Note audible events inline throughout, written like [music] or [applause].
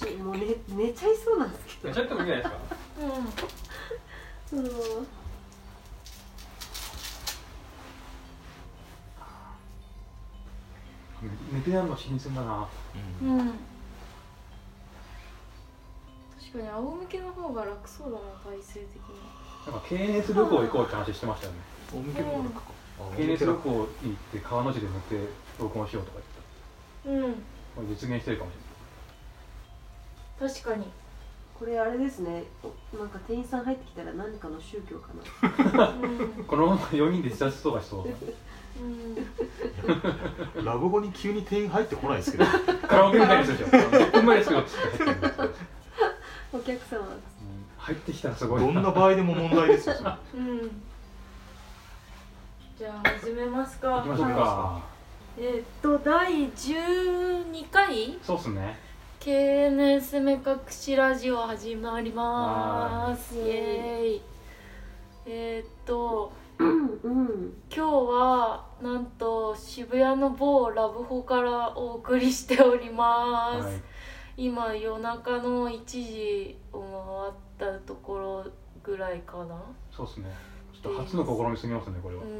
楽しいもう寝寝ちゃいそうなんですけど。寝ちゃってもいいんじゃないですか？そう寝てやるの新鮮だなうん、うん、確かに仰向けの方が楽そうだな体勢的に。なんか経熱旅行行こうって話してましたよね。大向けの方がか経熱旅行行って川の字で寝て録音しようとか言ってうん。実現してるかもし確かに。これあれですね。おなんか店員さん入ってきたら何かの宗教かな。このまま4人で自殺とかしそううん。ラブホに急に店員入ってこないですけど。カラオケみたいにするでしょ10分前ですけどお客様。うん。入ってきたらすごいどんな場合でも問題ですよ。うん。じゃあ始めますか。行きましょうか。えーっと第12回？そうっすね KNS 目隠しラジオ始まります。イエーイ。えーっとうんうん今日はなんと渋谷の某ラブホからお送りしております、はい。今夜中の1時を回ったところぐらいかな。そうっすね。ちょっと初の試みすぎますねこれは。うん。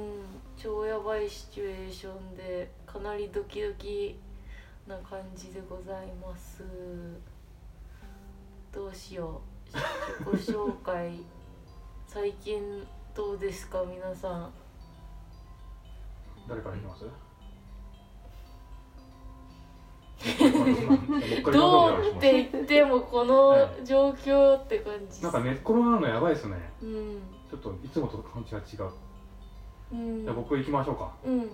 超やばいシチュエーションでかなりドキドキな感じでございます。どうしよう。自己紹介。最近どうですか皆さん。誰から行 [laughs] きます？どうって言ってもこの状況って感じなんか寝っ転がるのやばいっすね。うん。ちょっといつもと感じが違う。うん。じゃあ僕行きましょうか。うん。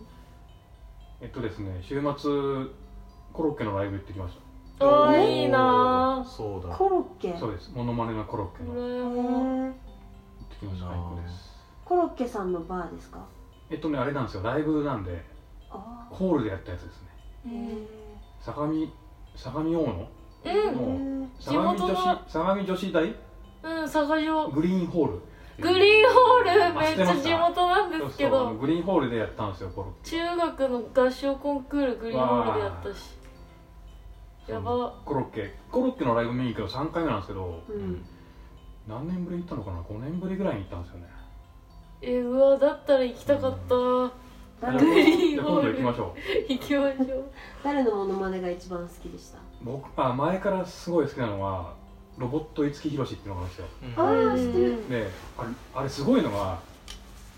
えっとですね週末コロッケのライブ行ってきましああいいなそうだ。コロッケ？たそうです。モノマネのコロッケの。行ってきました。いいな最高です。コロッケさんのバーですか？えっとねあれなんですよ。ライブなんであホールでやったやつですね。相模相模大野？うん。のえ相模女地元の子相模女子大？うん佐賀城グリーンホール。グリーンホールあめっちゃ地元なんですけど。グリーンホールでやったんですよコロッケ。中学の合唱コンクールグリーンホールでやったしやば。コロッケ。コロッケのライブ見に行くの3回目なんですけどうん。何年ぶりに行ったのかな？5年ぶりぐらいに行ったんですよね。えうわだったら行きたかった。誰グリじゃあーンホール今度行きましょう。行きましょう。誰のモノマネが一番好きでした？僕あ前からすごい好きなのはロボット五木ひろしっていうのがあるんですよ。ああ知ってる。であれあれすごいのが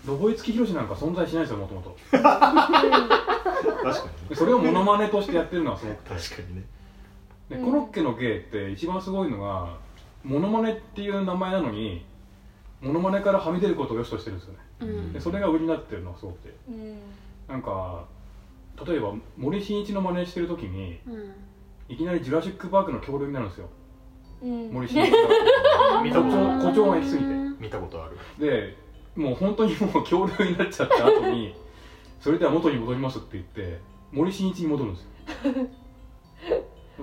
ロボ五木ひろしなんか存在しないんですよもともと。[laughs] 確かにそれをモノマネとしてやってるのはすごくて。確かにねでうん。コロッケの芸って一番すごいのがモノマネっていう名前なのにモノマネからはみ出ることを良しとしてるんですよね。うん。でそれが売りになってるのがすごくてうん。なんか例えば森進一の真似してる時にうん。いきなりジュラシック・パークの恐竜になるんですよ。うん。森進一が [laughs] 見たこと誇張誇張が行き過ぎて。見たことある。でもう本当にもう恐竜になっちゃった後にそれでは元に戻りますって言って森進一に戻るんですよ [laughs]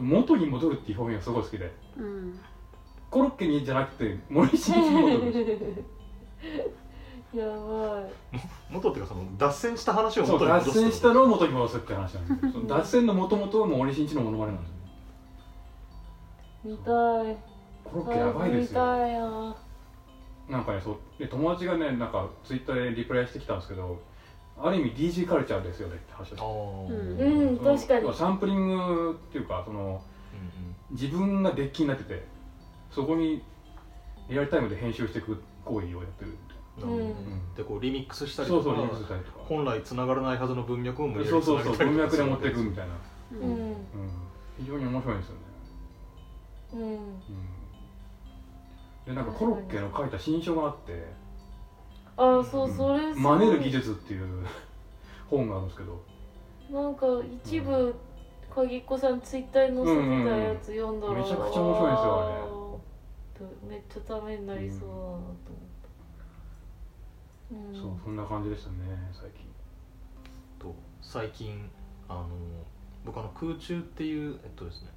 元に戻るっていう表現がすごい好きで。うん。コロッケにじゃなくて森進一に戻る [laughs] やばい。元っていうかその脱線した話を元に戻す脱線したのを元に戻すって話なんでその脱線の元々はもう森進一のモノマネなんですよ。見たい。コロッケやばいですよ。見たいな。なんかねそう。で友達がねなんかツイッターでリプライしてきたんですけどある意味 DG カルチャーですよねって話をあー。うん確かに。サンプリングっていうかその自分がデッキになっててそこにリアルタイムで編集していく行為をやってる。でこうリミックスしたりとか本来繋がらないはずの文脈を無理やりそう文脈で持っていくみたいな、非常に面白いんですよね、うん。うん、でなんかコロッケの書いた新書があってあそううん。それすごい真似る技術っていう本があるんですけど。なんか一部鍵っ子さんツイッターに載せてたやつ読んだら、めちゃくちゃ面白いんですよあれ。れめっちゃためになりそうだなと思った。そうそんな感じでしたね最近。と最近あの僕あの空中っていうえっとですね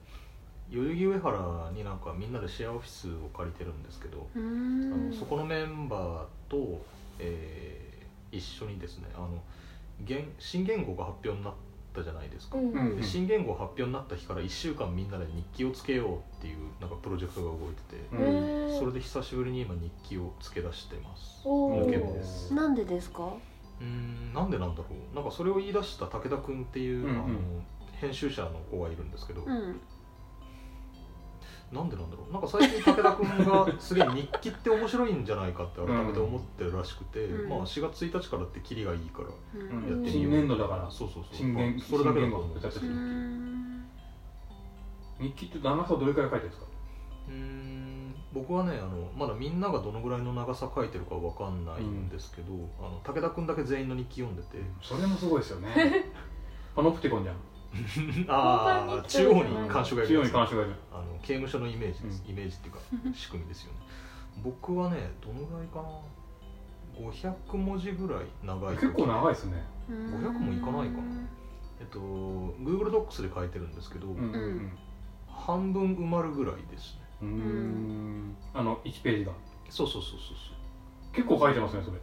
代々木上原になんかみんなでシェアオフィスを借りてるんですけど、うあん。のそこのメンバーと、えー一緒にですねあの言新言語が発表になったじゃないですか、うん。うん。で新元号発表になった日から1週間みんなで日記をつけようっていうなんかプロジェクトが動いてて、うん。それで久しぶりに今日記をつけ出してます。です。なんでですか？うーんなんでなんだろう。なんかそれを言い出した武田君っていう、うんうん。あの編集者の子がいるんですけど、うんなんでなんだろう？なんか最近武田君がすげえ日記って面白いんじゃないかって改めて思ってるらしくて、うん。まあ4月1日からってキリがいいからううん。やってみよう。新年度だから。そうそうそう。新元まあそれだけだと思う日記って長さどれくらい書いてるんですか？うーん。僕はねあのまだみんながどのぐらいの長さ書いてるかわかんないんですけど、あの武田君だけ全員の日記読んでて、それもすごいですよね。[laughs] パノプティコンじゃんああ中央に監修がい中央るやつ。に監修がいる。あの刑務所のイメージです、うイメージっていうか仕組みですよね。僕はねどのぐらいかな？500文字ぐらい長い時。結構長いですね。500もいかないかな。えっと Google Docs で書いてるんですけど、うんうんうん。半分埋まるぐらいですね。うーん。あの1ページが。そうそうそうそう結構書いてますねそれ。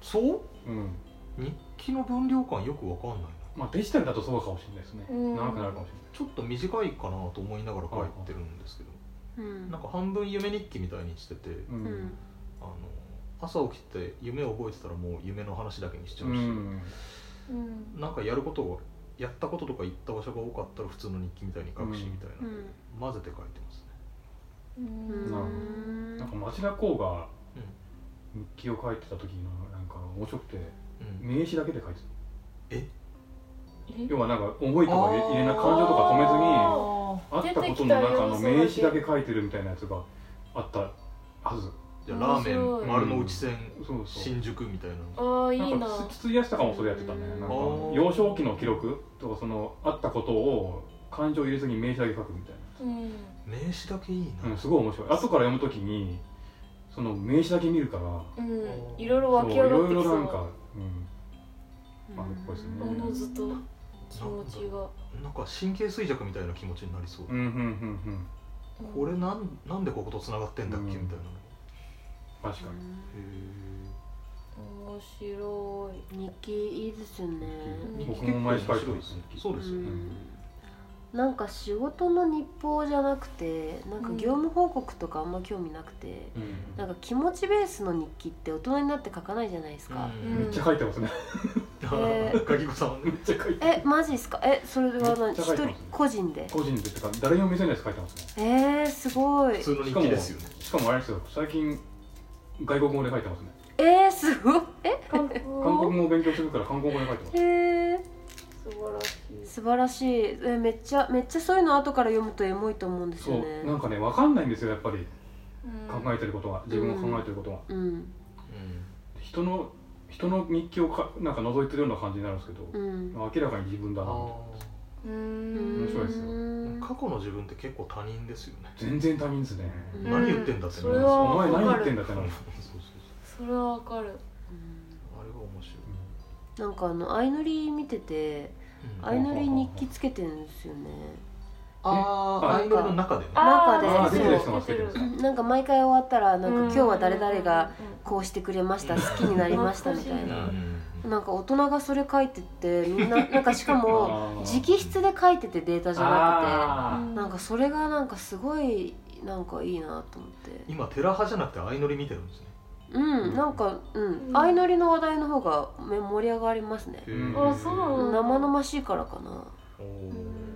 そうそう？うん。日記の分量感よくわかんないなまあデジタルだとそうかもしれないですね。うん。長くなるかもしちょっと短いかなと思いながら書いてるんですけどうん。なんか半分夢日記みたいにしてて、れないうん。うん。あの朝起きて夢を覚えてたらもう夢の話だけにしちゃううし、ん。うん。なんかやることをやったこととか行った場所が多かったら普通の日記みたいに書くしうんみたいな、うん。混ぜて書いてますね。うん。なるほうんなんか町田公が日記を書いてた時のなんか面白くてうん、名詞だけで書いてた。え？要はなんか思いとか入れな感情とか止めずにあったことの中の名詞だけ書いてるみたいなやつがあったはず。じゃあラーメン丸の内線そうそう。新宿みたいなああいいな。なんかつ筒井康隆もそれやってたねなんか幼少期の記録とかそのあったことを感情入れずに名詞だけ書くみたいうん名詞だけいいな、な、うん、すごい面白い後から読むときにその名詞だけ見るからうんいろいろそうい湧き上がってろいきそうろなんか、うん、あるっぽいですねおのずと気持ちが。なんか神経衰弱みたいな気持ちになりそう、うんうんうんうん。これなんなんでここと繋がってんだっけ、うん。みたいな。確かに。面白い。日記いいですよね。へー僕も毎日書いて面ます白いですね。そうですよね、うんなんか仕事の日報じゃなくてなんか業務報告とかあんま興味なくて、うん。なんか気持ちベースの日記って大人になって書かないじゃないですか、うん。めっちゃ書いてますね。えー [laughs] ガキ子さんめっちゃ書いてえマジですか？えそれはめっ何一ちゃ書いてます。人個人で？個人でってか誰にも見せないやつ書いてますね。えー、すごい。普通の日記ですよね。しかもあれですよ最近外国語で書いてますね。えー、すごい。え？韓国韓語国語を勉強するから韓国語で書いてます。えー、素晴らしい。素晴らしい。えめっちゃめっちゃそういうの後から読むとエモいと思うんですそよね。う。なんかね分かんないんですよやっぱり。うん。考えてることが自分が考えてることがうん。人の人の日記をかなんか覗いてるような感じになるんですけどうん。明らかに自分だな。あう面ん白いですよ。うん。過去の自分って結構他人ですよね。全然他人ですね。うん。何言ってんだってそれはお前何言わかるってんだってなる。それはわかるなんかあの相乗り見ててうん。相乗り日記つけてるんですよね。あああ相乗りの中で？ね中で。そうなんか毎回終わったらなんかうん。今日は誰々がこうしてくれました好きになりましたみたいうんな。うん。なんか大人がそれ書いててみんな [laughs] なんかしかも直筆で書いててデータじゃなあくてなんかそれがなんかすごいなんかいいなと思って。今テラ派じゃなくて相乗り見てるんですねうんなんかうんうん。相乗りの話題の方がめ盛り上がりますね。うんあそう。なの生々しいからかな。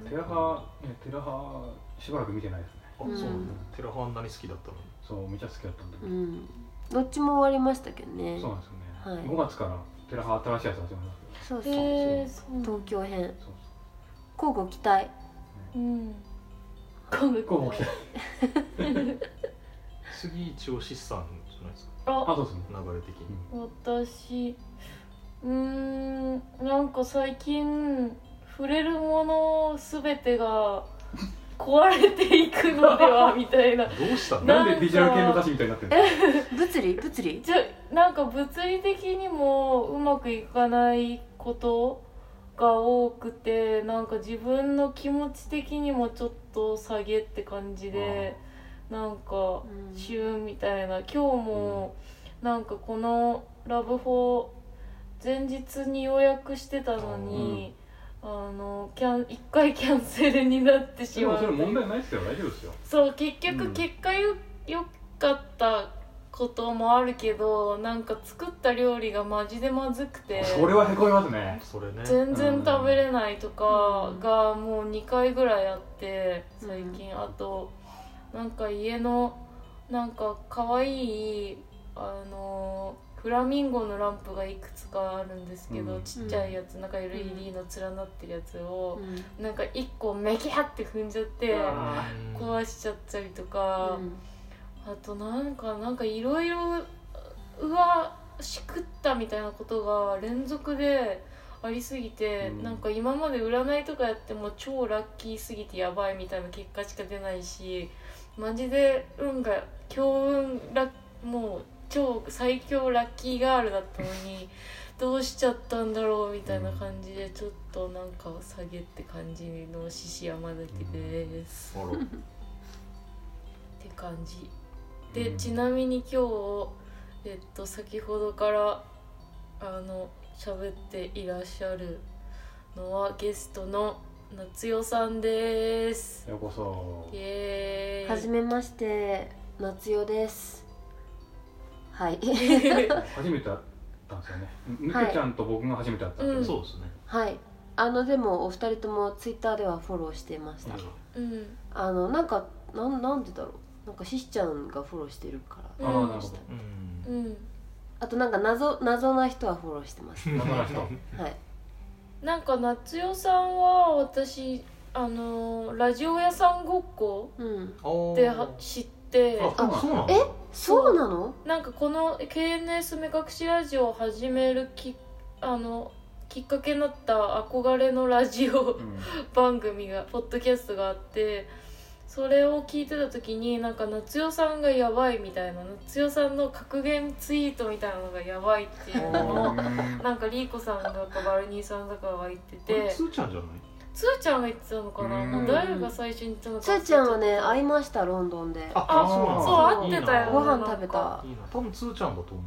テラハテラハしばらく見てないですね。あそうなんだ。テラ派あんなに好きだったの。にそうめっちゃ好きだったんで、うん。どっちも終わりましたけどね。そうなんですよね、はい。5月からテラハ新しいやつ始まりますそうそう東京編。そう交互期待。うん。韓国こう来て次一応資産じゃないですかああそうですね流れ的に。私うーんなんか最近触れるものすべてが [laughs] 壊れていくのではみたいな。どうした？のななんでビジュアル系の歌詞みたいになってるの？物理？物理？じゃなんか物理的にもうまくいかないことが多くてなんか自分の気持ち的にもちょっと下げって感じでなんかうん。週みたいな。今日もなんかこのラブホ前日に予約してたのに、あのキャン一回キャンセルになってしでまうもそれ問題ないですよ。大丈夫ですよ。そう結局うん。結果よ,、よかったこともあるけどなんか作った料理がマジでまずくてそれはへこみますね。それね。全然食べれないとかがもう2回ぐらいあって最近、あとなんか家のなんか可愛いあのフラミンゴのランプがいくつかあるんですけど、うん。ちっちゃいやつなんか LED の連なってるやつをう、ん。なんか1個メキャって踏んじゃってあ壊しちゃったりとか、あとなんかなんかいろいろうわしくったみたいなことが連続でありすぎて、うん。なんか今まで占いとかやっても超ラッキーすぎてやばいみたいな結果しか出ないしマジで運が強運ラもう超最強ラッキーガールだったのに [laughs] どうしちゃったんだろうみたいな感じでちょっとなんか下げって感じの獅子山崎です。あらって感じ。で、うん。ちなみに今日えっと先ほどからあの喋っていらっしゃるのはゲストの夏代さんです。ようこそ。イエーイ。はじめまして夏代です。はい。[laughs] 初めて会ったんですよね。ぬはい。けちゃんと僕が初めて会ったんですよそうですね。はい。あのでもお二人ともツイッターではフォローしてました、うん。あのなんかなんなんでだろう。なんかししちゃんがフォローしてるから。ああうんなるほど。うん。うん。あとなんか謎謎な人はフォローしてます。わかりましたはいなんか夏代さんは私あのラジオ屋さんごっこうん。あでは知ってああそうなの？え？そうなの？なんかこの KNS 目隠しラジオを始めるきあのきっかけになった憧れのラジオうん。[laughs] 番組がポッドキャストがあってそれを聞いてた時になんか夏代さんがやばいみたいな夏代さんの格言ツイートみたいなのがやばいっていうのをなんかリーコさんだかバルニーさんだかが言ってて。つーちゃんじゃない？つーちゃんが言ってたのかな？誰が最初に言ったのかつーちゃんはね会いいましたロンドンで。ああそうなんだ。そう会ってたよねご飯食べた。多分つーちゃんだと思う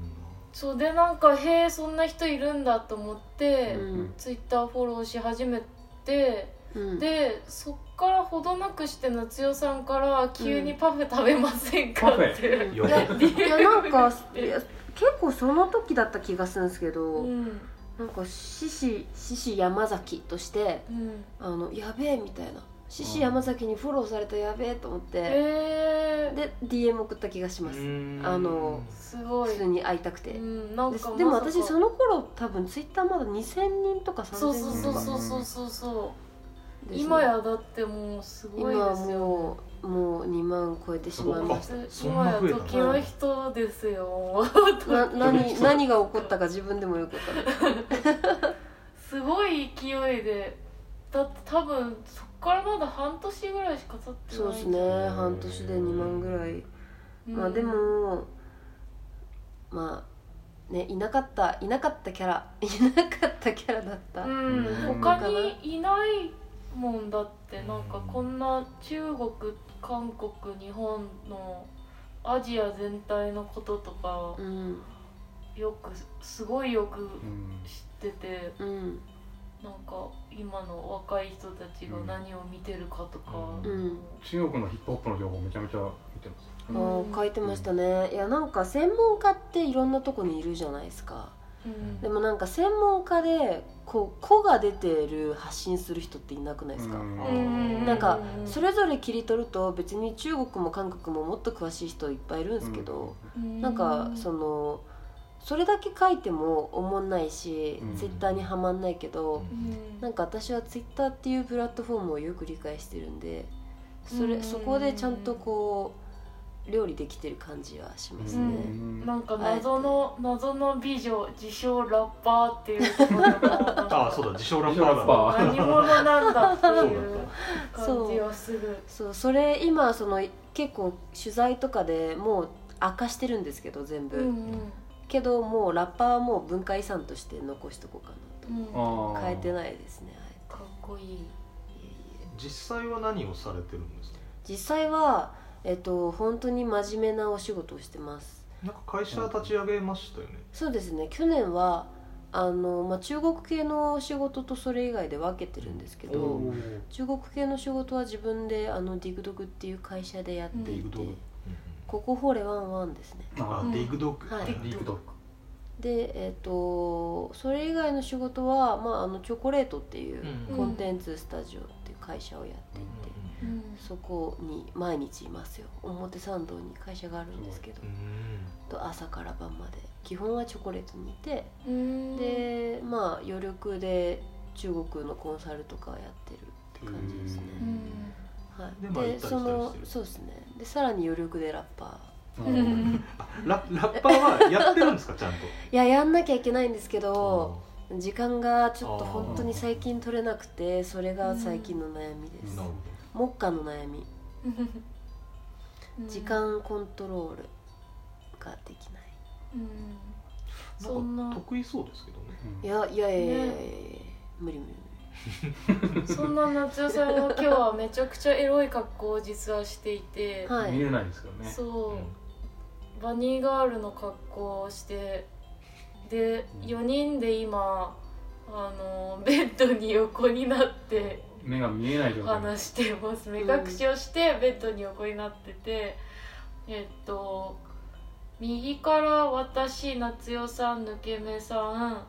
そうでなんかへえそんな人いるんだと思って、うん。ツイッターフォローし始めてうん。でそっからほどなくして夏代さんから急にパフェ食べませんかって、いいややいやなんかいや結構その時だった気がするんですけど、うん。なんか獅子獅子山崎としてうん。あのやべえみたいな。獅子山崎にフォローされたやべえと思って、えー、で DM 送った気がします。うん。あのすごい。普通に会いたくて、うん。なんでか。でも私その頃多分ツイッターまだ2000人とか3000そうそうそう人とかそうそうそうそう今やだってもうすごい今はですよもうもう2万超えてしまいましそん今やな増えた？の時の人ですよ。た [laughs] な何何が起こったか自分でもよく分かんない。[laughs] すごい勢いで。だって多分そっからまだ半年ぐらいしか経ってない。そうですね。半年で2万ぐらい、うん。まあでもまあねいなかったいなかったキャラいなかったキャラだった、うん。うん。他にもんだってなんかこんな中国韓国日本のアジア全体のこととかうんよくすごいよくうん知っててうんなんか今の若い人たちが何を見てるかとか、うん。中国のヒップホップの情報めちゃめちゃ見てます。あー書いてましたね。いやなんか専門家っていろんなとこにいるじゃないですか。うんでもなんか専門家でこう子が出てる発信する人っていなくないですか、うん。うん。なんかうん。それぞれ切り取ると別に中国も韓国ももっと詳しい人いっぱいいるんですけど、なんかそのそれだけ書いてもおもんないし、うん。ツイッターにはまんないけど、うん。なんか私はツイッターっていうプラットフォームをよく理解してるんでそれ、うん。そこでちゃんとこう料理できてる感じはしますね、うん。なんか謎の謎の美女自称ラッパーっていうところがあ [laughs] そうだ自称ラッパー何者なんだっていうそう感じはする。そう。それ今その結構取材とかでもう明かしてるんですけど全部、うんけどもうラッパーはもう文化遺産として残しとこうかなと。うん。変えてないですね、あかっこいい。えていえいえ。実際は何をされてるんですか？実際はえっと本当に真面目なお仕事をしてます。なんか会社立ち上げましたよね。そうですね。去年はあの、まあ、中国系の仕事とそれ以外で分けてるんですけどお中国系の仕事は自分であのディグドグっていう会社でやっていてディグドグここフォーレワンワンですね。あうん。ディグドッグ、はい。ディグドッグでえっ、とそれ以外の仕事は、まあ、あのチョコレートっていううん。コンテンツスタジオっていう会社をやっていて、うんそこに毎日いますよ。表参道に会社があるんですけど。うん。と朝から晩まで。基本はチョコレートにいて。うん。でまあ余力で中国のコンサルとかやってるって感じですね。う、ん。はい、でそのそうですね。でさらに余力でラッパー。うんうんララッパーはやってるんですか？[laughs] ちゃんと。いややんなきゃいけないんですけど時間がちょっと本当に最近取れなくてそれが最近の悩みです。なる目下の悩み。うん。時間コントロールができない。うん。そんななんか得意そうですけどね。いやいやいやいやいやいや。無理無理そんな夏代さんが今日はめちゃくちゃエロい格好を実はしていて、はい。見れないですけどね。そう、バニーガールの格好をしてで4人で今あのベッドに横になって目が見えない状態。話してます。目隠しをしてベッドに横になっててえっと右から私夏代さん抜け目さん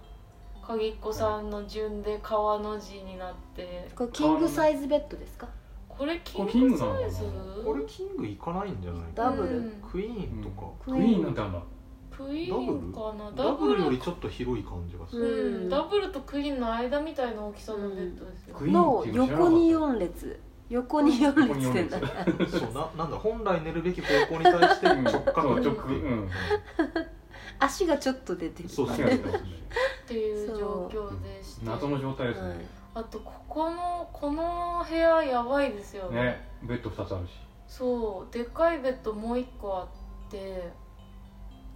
鍵っ子さんの順で川の字になって。これキングサイズベッドですか？これキングサイズ？これキング行かないんじゃない？ダブル。うん。クイーンとか、クイーンなんてあん。だクイーンかな？ダブル？よりちょっと広い感じがすうる、ん、ダブルとクイーンの間みたいな大きさのベッドですよ、クイーンの横に4列。横に4列ってなそうななんだ本来寝るべき方向に対してうん直角直ううん足がちょっと出てきてそう。違うんですねっていう状況でして謎の状態ですはい。ねあとここのこの部屋やばいですよね。ね。ベッド2つあるし。そう。でっかいベッドもう一個あって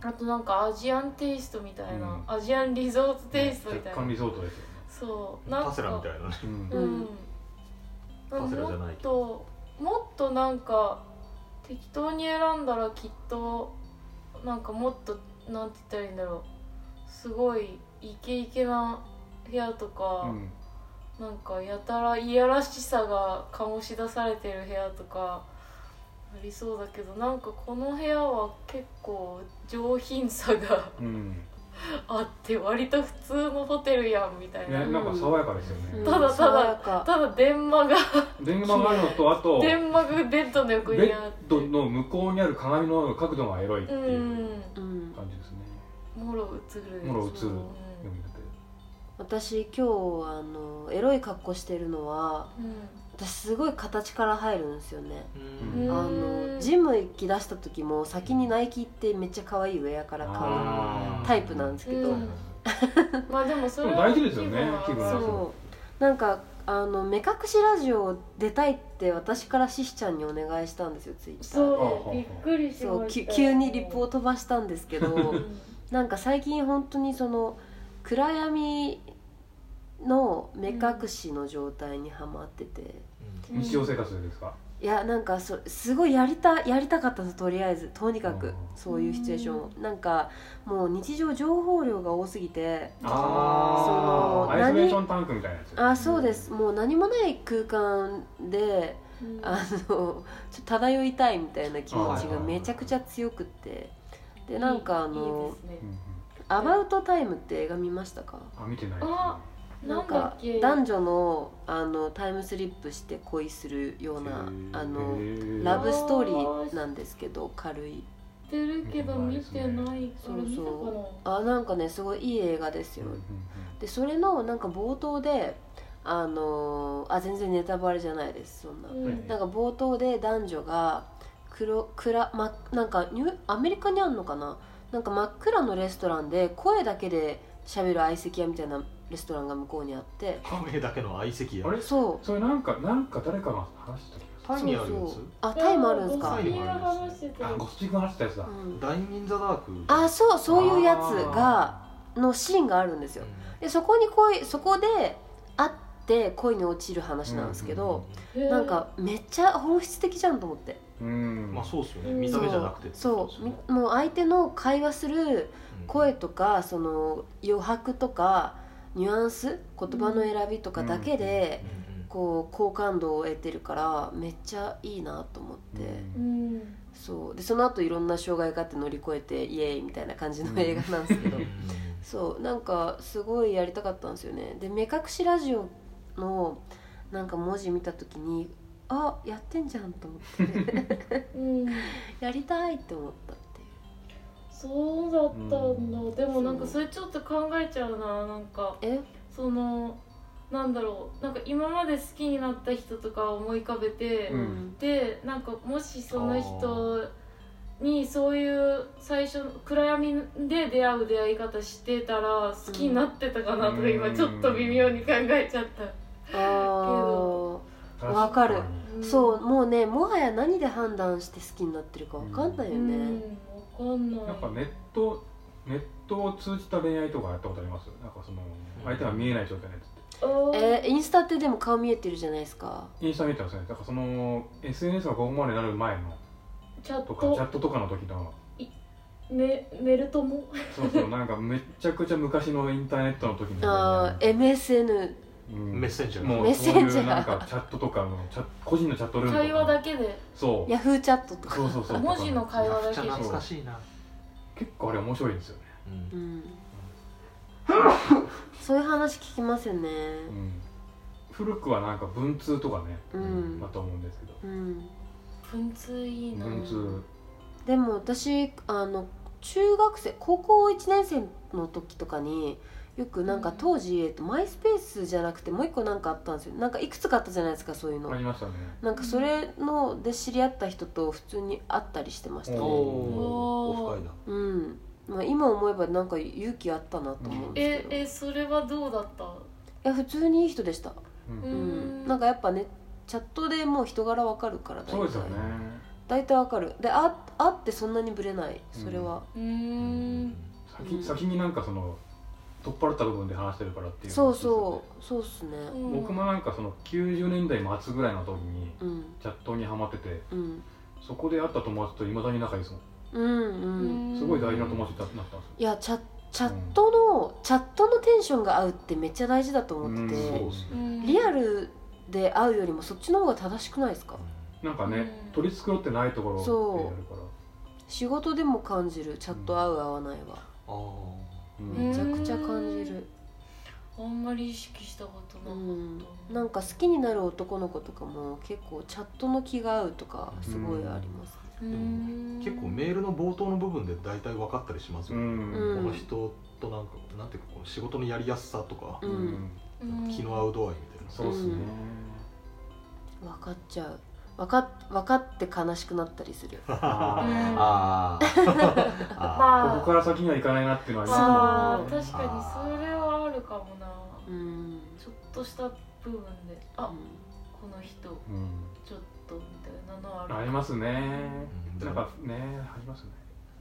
あとなんかアジアンテイストみたいな、うん。アジアンリゾートテイストみたいな、若干リゾートですよね。そう。なんかパセラみたいなね。うんううん。ん、パセラじゃないもっともっとなんか適当に選んだらきっとなんかもっとなんて言ったらいいんだろう。すごいイケイケな部屋とか、うん。なんかやたらいやらしさが醸し出されてる部屋とかありそうだけどなんかこの部屋は結構上品さがうん。あって割と普通のホテルやんみたいな、ねなんか爽やかですようん。ねただただただ電話が。電話があるのとあとベ電話がベッドの横にあッって。ドの向こうにある鏡の角度がエロいってういうんうん。感じですね。もろ映るもろ映る。私今日あのエロい格好してるのは私すごい形から入るんですよね。うん。あうん。のジム行き出した時も先にナイキってめっちゃ可愛いウェアから買うタイプなんですけど、うん。まあでもそれでも大事ですよね気分そう。なんかあの目隠しラジオ出たいって私からししちゃんにお願いしたんですよツイッター。そうびっくりしまし急にリプを飛ばしたんですけどうんなんか最近本当にその暗闇の目隠しの状態にはまってて。うん日常生活でですか？いやなんかそすごいやりたやりたかったんですとりあえず。とにかくうんそういうシチュエーションを。なんかもう日常情報量が多すぎてああそのアイソレーションタンクみたいなやつ。あそうです。もう何もない空間でうん。あのちょっと漂いたいみたいな気持ちがめちゃくちゃ強くって。でなんかあいいのね。うんうん「アバウトタイム」って映画見ましたか？あ見てないですね。あなんか男女のあのタイムスリップして恋するようなあのラブストーリーなんですけど軽い。てるけど見てないそうあれ見たかそうあなんかねすごいいい映画ですよ。でそれのなんか冒頭であのあ全然ネタバレじゃないですそんな。なうん。なんか冒頭で男女が黒暗、ま、なんかニュアメリカにあんのかな？なんか真っ暗のレストランで声だけで喋る相席屋みたいなレストランが向こうにあって。声だけの相席屋あれ？そう。それなんかなんか誰かが話した気がタイにあるやつそう。そうあタイもあるんですか？タイにもあるやつ話してた。するあゴス話したやつだ。うん。ダイニン・ザ・ダーク。あそうそういうやつがのシーンがあるんですよ。でそこに恋そこで会って恋に落ちる話なんですけど、なんかめっちゃ本質的じゃんと思って。うん。まあそうっすよね。うん。見た目じゃなくてそう。みもう相手の会話する声とかその余白とかニュアンス言葉の選びとかだけで、こう好感度を得てるからめっちゃいいなと思って、うん。そう。でその後いろんな障害があって乗り越えてイエーイみたいな感じの映画なんですけど、そう。なんかすごいやりたかったんですよね。で目隠しラジオのなんか文字見た時にあやってんじゃんと思って。うん。[laughs] やりたいって思ったそうだったんだ、うん。でもなんかそれちょっと考えちゃうななんか。え？そのなんだろう。なんか今まで好きになった人とか思い浮かべて、うん。でなんかもしその人にそういう最初暗闇で出会う出会い方してたら好きになってたかなとかうん。今ちょっと微妙に考えちゃった、ああわかる。そうもうねもはや何で判断して好きになってるかわかんないよね、うん。わかんない。なんかネットネットを通じた恋愛とかやったことあります？なんかその相手が見えない状態のやつって。えー。インスタってでも顔見えてるじゃないですか？インスタ見てますね。だからその SNS がここまでなる前のチャッとかチャットトとかの時のメメルトもそうそうなんかめっちゃくちゃ昔のインターネットの時のあー MSN うんメッセンジャー。もメッうそういうなんかチャットとかのチャ個人のチャットルームとか。会話だけで。そう。ヤフーチャットとか。そうそうそう。文字の会話だけで。懐かしいな。結構あれ面白いんですよね、うん。うん。そういう話聞きますよね。うん、古くはなんか文通とかね、うん。だと思うんですけど。うん。文通いいな。文通。でも私あの中学生高校1年生の時とかによくなんかうん。当時、えっと、マイスペースじゃなくてもう一個なんかあったんですよ。なんかいくつかあったじゃないですかそういうの。ありましたね。なんかそれので知り合った人と普通に会ったりしてました。おねおーオフ会だ。うん、まあ、今思えばなんか勇気あったなと思うんですえけど、いえそれはどうだった？や普通にいい人でした、うん。なんかやっぱねチャットでもう人柄わかるから大体。そうですよね。大体わかる。であ会ってそんなにブレないそれは、うーん。先うん。先になんかその取っ払った部分で話してるからっていう。そうそう。そうっすね。うん。僕もなんかその90年代末ぐらいの時にうん。チャットにハマっててうん。そこで会った友達といまだに仲いいですもん。うんうん。すごい大事な友達になったんですよ。いやチャチャットの、チャットのテンションが合うってめっちゃ大事だと思ってて、うんね。うん。リアルで会うよりもそっちの方が正しくないですか？なんかね、うん。取り繕ってないところそうるから。仕事でも感じる。チャット合う合わないは、あうんめちゃくちゃ感じる。あんまり意識したことなかうん。ったなんか好きになる男の子とかも結構チャットの気が合うとかすごいあります結構メールの冒頭の部分で大体分かったりしますうよね、んうん。この人となんかなんていうかこの仕事のやりやすさとか、うん。うん。気の合う度合いみたいな。そうっすね、分かっちゃう分かっ分かって悲しくなったりする。[laughs] うん。あ [laughs] まあ。ここから先には行かないなっていうのはあります。確かにそれはあるかもな。うん。ちょっとした部分であうこの人うん。ちょっとみたいなのあるありますね。うん。なんかねありますね。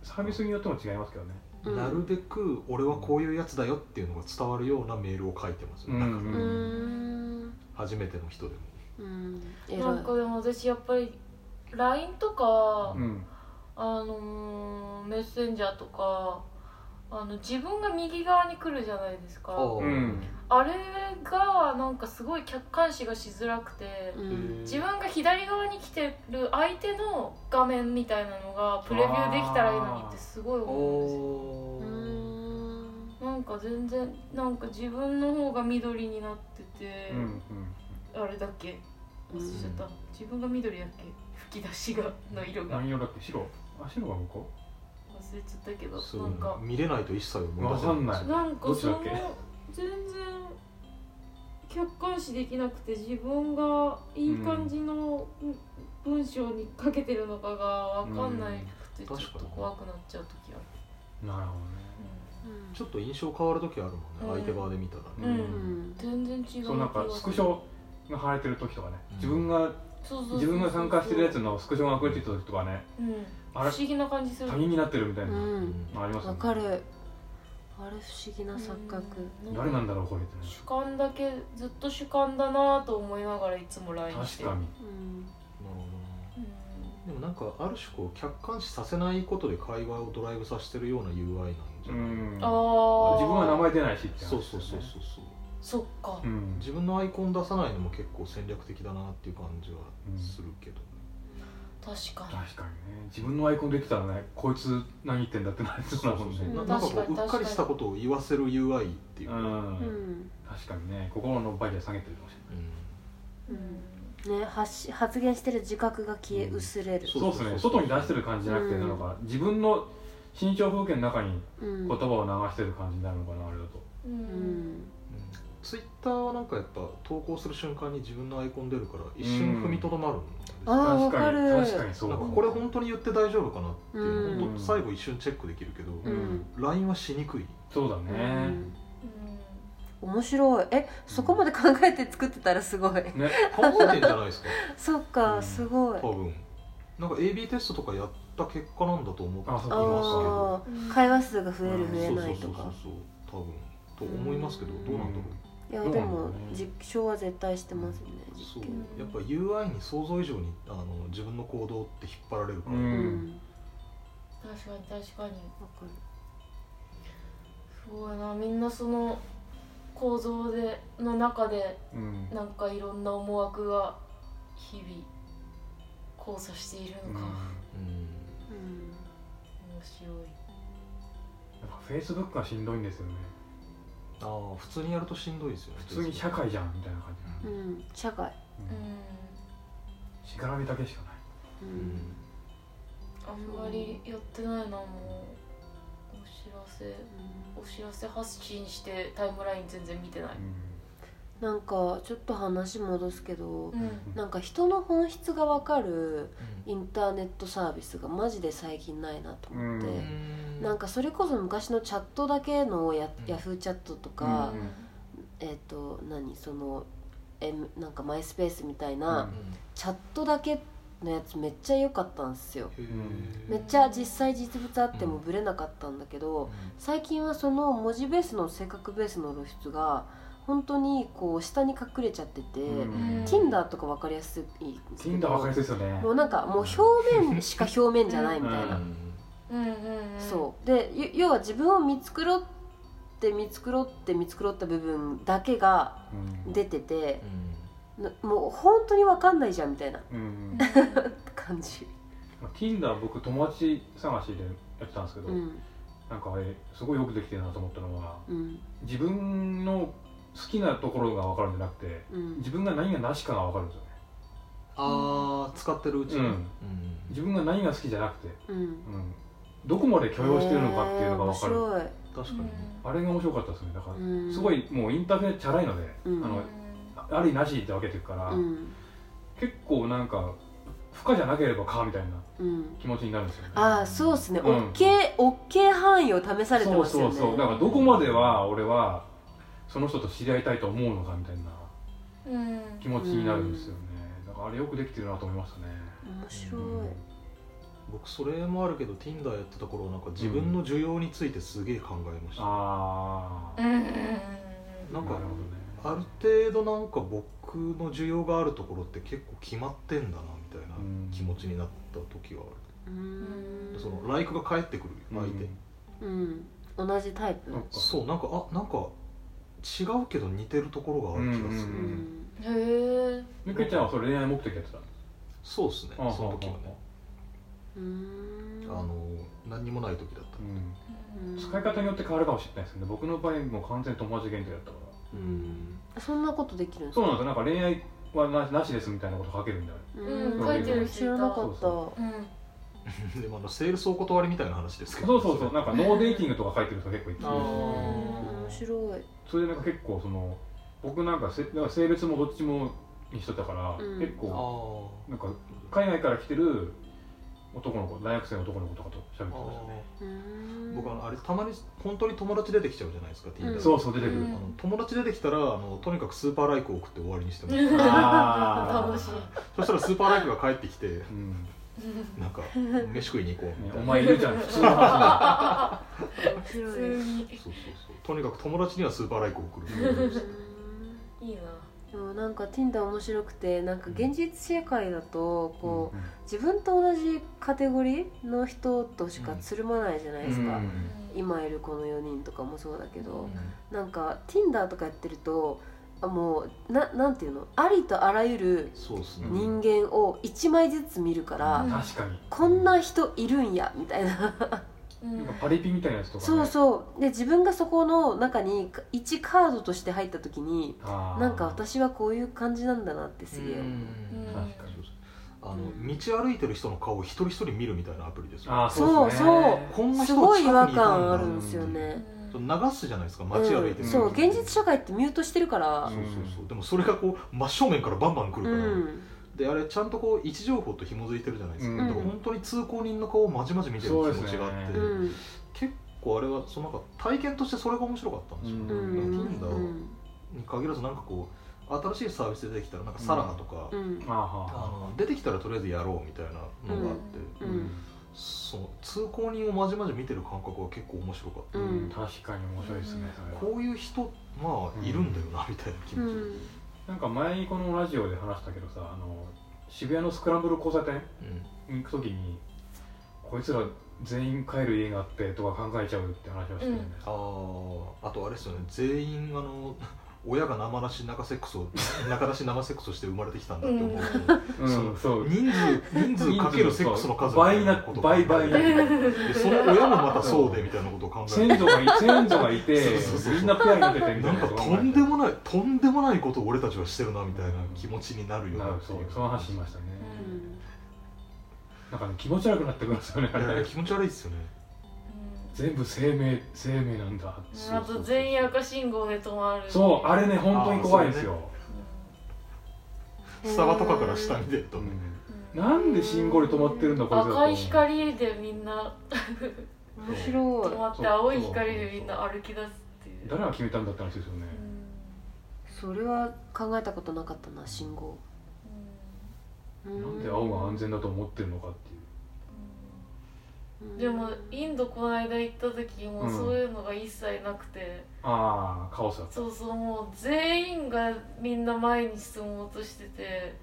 サービスによっても違いますけどね。ん。なるべく俺はこういうやつだよっていうのが伝わるようなメールを書いてますよ、うん。なんかうーん。初めての人でもうんなんかでも私やっぱり LINE とか、うん。あのーメッセンジャーとかあの自分が右側に来るじゃないですか。う。うん。あれがなんかすごい客観視がしづらくてうん。自分が左側に来てる相手の画面みたいなのがプレビューできたらいいのにってすごい思うんですよ。なんか全然なんか自分の方が緑になってて、うんうんあれだっけ？忘れちゃった、自分が緑だっけ？吹き出しがの色が。何色だっけ？白。あ白が向こ忘れちゃったけどそうなんか。見れないと一切思い出せわかんない。なんかそのどっちだっけ？全然客観視できなくて自分がいい感じの文章にかけてるのかがわかんない。くてちょっと怖くなっちゃう時ある、うなるほうん。ちょっと印象変わる時あるもんね、うん。相手側で見たらうんね、うん。全然違う気がどねそうなんかスクショが貼られてる時とかねうん。自分が自分が参加してるやつのスクショが送れてた時とかねうん。あれ不思議な感じする。他人になってるみたいなうん。のありますよね。わかる。あれ不思議な錯覚。うん。誰なんだろうこれってね。主観だけずっと主観だなと思いながらいつも LINE して。確かに。うん。でもなんかある種こう客観視させないことで会話をドライブさせてるような UI なんじゃない、うん。ああ自分は名前出ないしって話そうそうそうそうそうそっか。うん。自分のアイコン出さないのも結構戦略的だなっていう感じはするけど、確か確かにね。自分のアイコン出てたらねこいつ何言ってんだってなりそうだもんね。うん。ななんかこううっかりしたことを言わせる UI っていうか、うん、うん。確かにね心のバリア下げてるかもしれない。に、うん。ね、発し発言してる自覚が消えうん薄れる、そうですね。外に出してる感じじゃなくて、うんなん。か自分の心象風景の中にうん。言葉を流してる感じになるのかなあれだと。ううんんツイッターはなんかやっぱ投稿する瞬間に自分のアイコン出るから一瞬踏みとどまるんですよ、あー確かにわかる確かにそう。なんかこれ本当に言って大丈夫かなっていう、うん。本当最後一瞬チェックできるけど、うん。LINE はしにくい。そうだうね、ん。面白い。えそこまで考えて作ってたらすごい。ね。考えてんじゃないですか？[laughs] そっか、うん。すごい。多分。なんか AB テストとかやった結果なんだと思っていますけあど。あー会話数が増える増えそうないとか。そうそうそう。多分。と思いますけどどうなんだろういやでもね実証は絶対してますねそう。実験やっぱ UI に想像以上にあの自分の行動って引っ張られるから、ううん。ん確かに確かに。わかる。すごいな。みんなその構造での中でうん。なんかいろんな思惑が日々交差しているのか、うん。うん。面白い。やっぱフェイスブックがしんどいんですよねああ普通にやるとしんどいですよね普通に社会じゃんみたいな感じなの、うん社会。うしがらみだけしかない。うん。うんんあんまりやってないなもう。お知らせ。お知らせ発信してタイムライン全然見てないなんかちょっと話戻すけどうん。なんか人の本質が分かるインターネットサービスがマジで最近ないなと思って、うん。なんかそれこそ昔のチャットだけのヤ,、うん。ヤフーチャットとか、うんえっ、と何？その、M、なんかマイスペースみたいうんな、チャットだけのやつめっちゃ良かったんですよ。めっちゃ実際実物あってもブレなかったんだけど、最近はその文字ベースの性格ベースの露出が本当にこう下に隠れちゃってて、うん。Tinder とか分かりやすいかりやすいですよね。もうなんかもう表面しか表面じゃないみたいな、うん。うんうんうんそう。でゆ要は自分を見繕って見繕って見繕った部分だけがうん。出ててうん。なもう本当に分かんないじゃんみたいな。うん。[laughs] 感じ、まあ Tinder 僕友達探しでやってたんですけど、うん。なんかあれすごいよくできてるなと思ったのはうん。自分の好きなところが分かるんじゃなくてうん。自分が何がなしかが分かるんですよね。ああ使ってるうちに、うん。自分が何が好きじゃなくて、うん。うん、どこまで許容してるのかっていうのが分かる、へー面確かに。ね、あれが面白かったですね。だから、すごいもうインターフェースチャラいので、うん。あのありなしって分けてるから、うん。結構なんか負荷じゃなければかみたいなうん。気持ちになるんですよね。ああそうっすね、うん。オッケーオッケー範囲を試されてますよね。そうそうそう。だからどこまでは俺はその人と知り合いたいと思うのかみたいなうん。気持ちになるんですよね、だからあれよくできてるなと思いましたね。面白い、僕それもあるけど Tinder やってた頃なんか自分の需要についてすげえ考えました、ああうん。うんうん。なんかなるほどね。ある程度なんか僕の需要があるところって結構決まってんだなみたいなうん。気持ちになった時はあうーん。る、そのライクが返ってくる相手。に、うん。同じタイプ。そうなんかあなんか違うけど似てるところがある気がする、へえゆきちゃん。はそれ恋愛目的やってたそうですね。あその時はね。うーん。あの何にもない時だった。使い方によって変わるかもしれないですね。僕の場合もう完全に友達限定だったから。うん。そんなことできるんですそうなんですよ。なんか恋愛はななしですみたいなこと書けるんだようん。うん書いてる知らなかった。そうんでもあのセールスお断りみたいな話ですけど。そうそうそうなんかノーデーティングとか書いてる人結構いて面白い。それでなんか結構その僕なんかせなんか性別もどっちもにしとったから、うん。結あ構ー。なんか海外から来てる男の子大学生の男の子とかと喋ってましたね。うーん。僕あのあれたまに本当に友達出てきちゃうじゃないですか Tinder うん。そうそう出てくる、うんあの友達出てきたらあのとにかくスーパーライクを送って終わりにしてます。あー。楽しい。そしたらスーパーライクが返ってきてうんなんか飯食いに行こう。みたいな、ねお前いるじゃん。普通の話そうそうそう。とにかく友達にはスーパーライクを送る。いいな。でもなんか Tinder 面白くてなんか現実世界だとこう、うん自分と同じカテゴリーの人としかつるまないじゃないですか、うん。今いるこの4人とかもそうだけど、うなんか Tinder とかやってるとあもうななんていうの？ありとあらゆる人間を1枚ずつ見るから、うん。確かに。こんな人いるんやみたいな。うん。なんかパリピみたいなやつとかね。そうそう。で自分がそこの中に1カードとして入った時になんか私はこういう感じなんだなってすげえ、うん。確かに。あのうん道歩いてる人の顔を一人一人見るみたいなアプリですよあーそうですね。そうこんなす人が近くごい違和感あるんですよね、流すじゃないですか街歩いて。るうん、そううん現実社会ってミュートしてるから。そうそうそう。でもそれがこう真正面からバンバン来うるから、ん。であれちゃんとこう位置情報と紐づいてるじゃないですか、うん。だから本当に通行人の顔をまじまじ見てる気持ちがあって、そううん結構あれはそのなんか体験としてそれが面白かったんですよ、うん。うん Tinder に限らずなんかこう新しいサービス出てきたらなんかサラハとか、うん。出てきたらとりあえずやろうみたいなのがあって、ーうんその通行人をまじまじ見てる感覚は結構面白かった、うん。確かに面白いですねそれ。はこういう人まあいるんだよなみたいな気う持ち、ん。なんか前にこのラジオで話したけどさあの渋谷のスクランブル交差点うん。に行く時にこいつら全員帰る家があってとか考えちゃうって話をしてるんで、あああとあれですよね。全員あの親が生なし中セックスを [laughs] 中出し生セックスをして生まれてきたんだって思う。と、うんそう。人数人数かけるセックスの数倍なことを倍倍なでその親もまたそうでみたいなことを考え先祖 [laughs] がい先祖がいてみんなペアになっててみたないんかととんでもないとんでもないことを俺たちはしてるなみたいな気持ちになるよな。るそうなっていうその話しましたね、うん。なんかね気持ち悪くなってくるんですよね。気持ち悪いですよね全部生命生命なんだ。あと全員赤信号で止まる。そうあれね本当に怖いんですよ、スタバとかから下見てるとね、うん。なんで信号で止まってるんだこいつらと。赤い光でみんな。面白い。止まって青い光でみんな歩き出すっていう。誰が決めたんだって話ですよね、それは考えたことなかったな信号。うん。なんで青が安全だと思ってるのかってでもインドこの間行った時もうん。そういうのが一切なくて、ああカオスだった、そうそうもう全員がみんな前に進もうとしてて。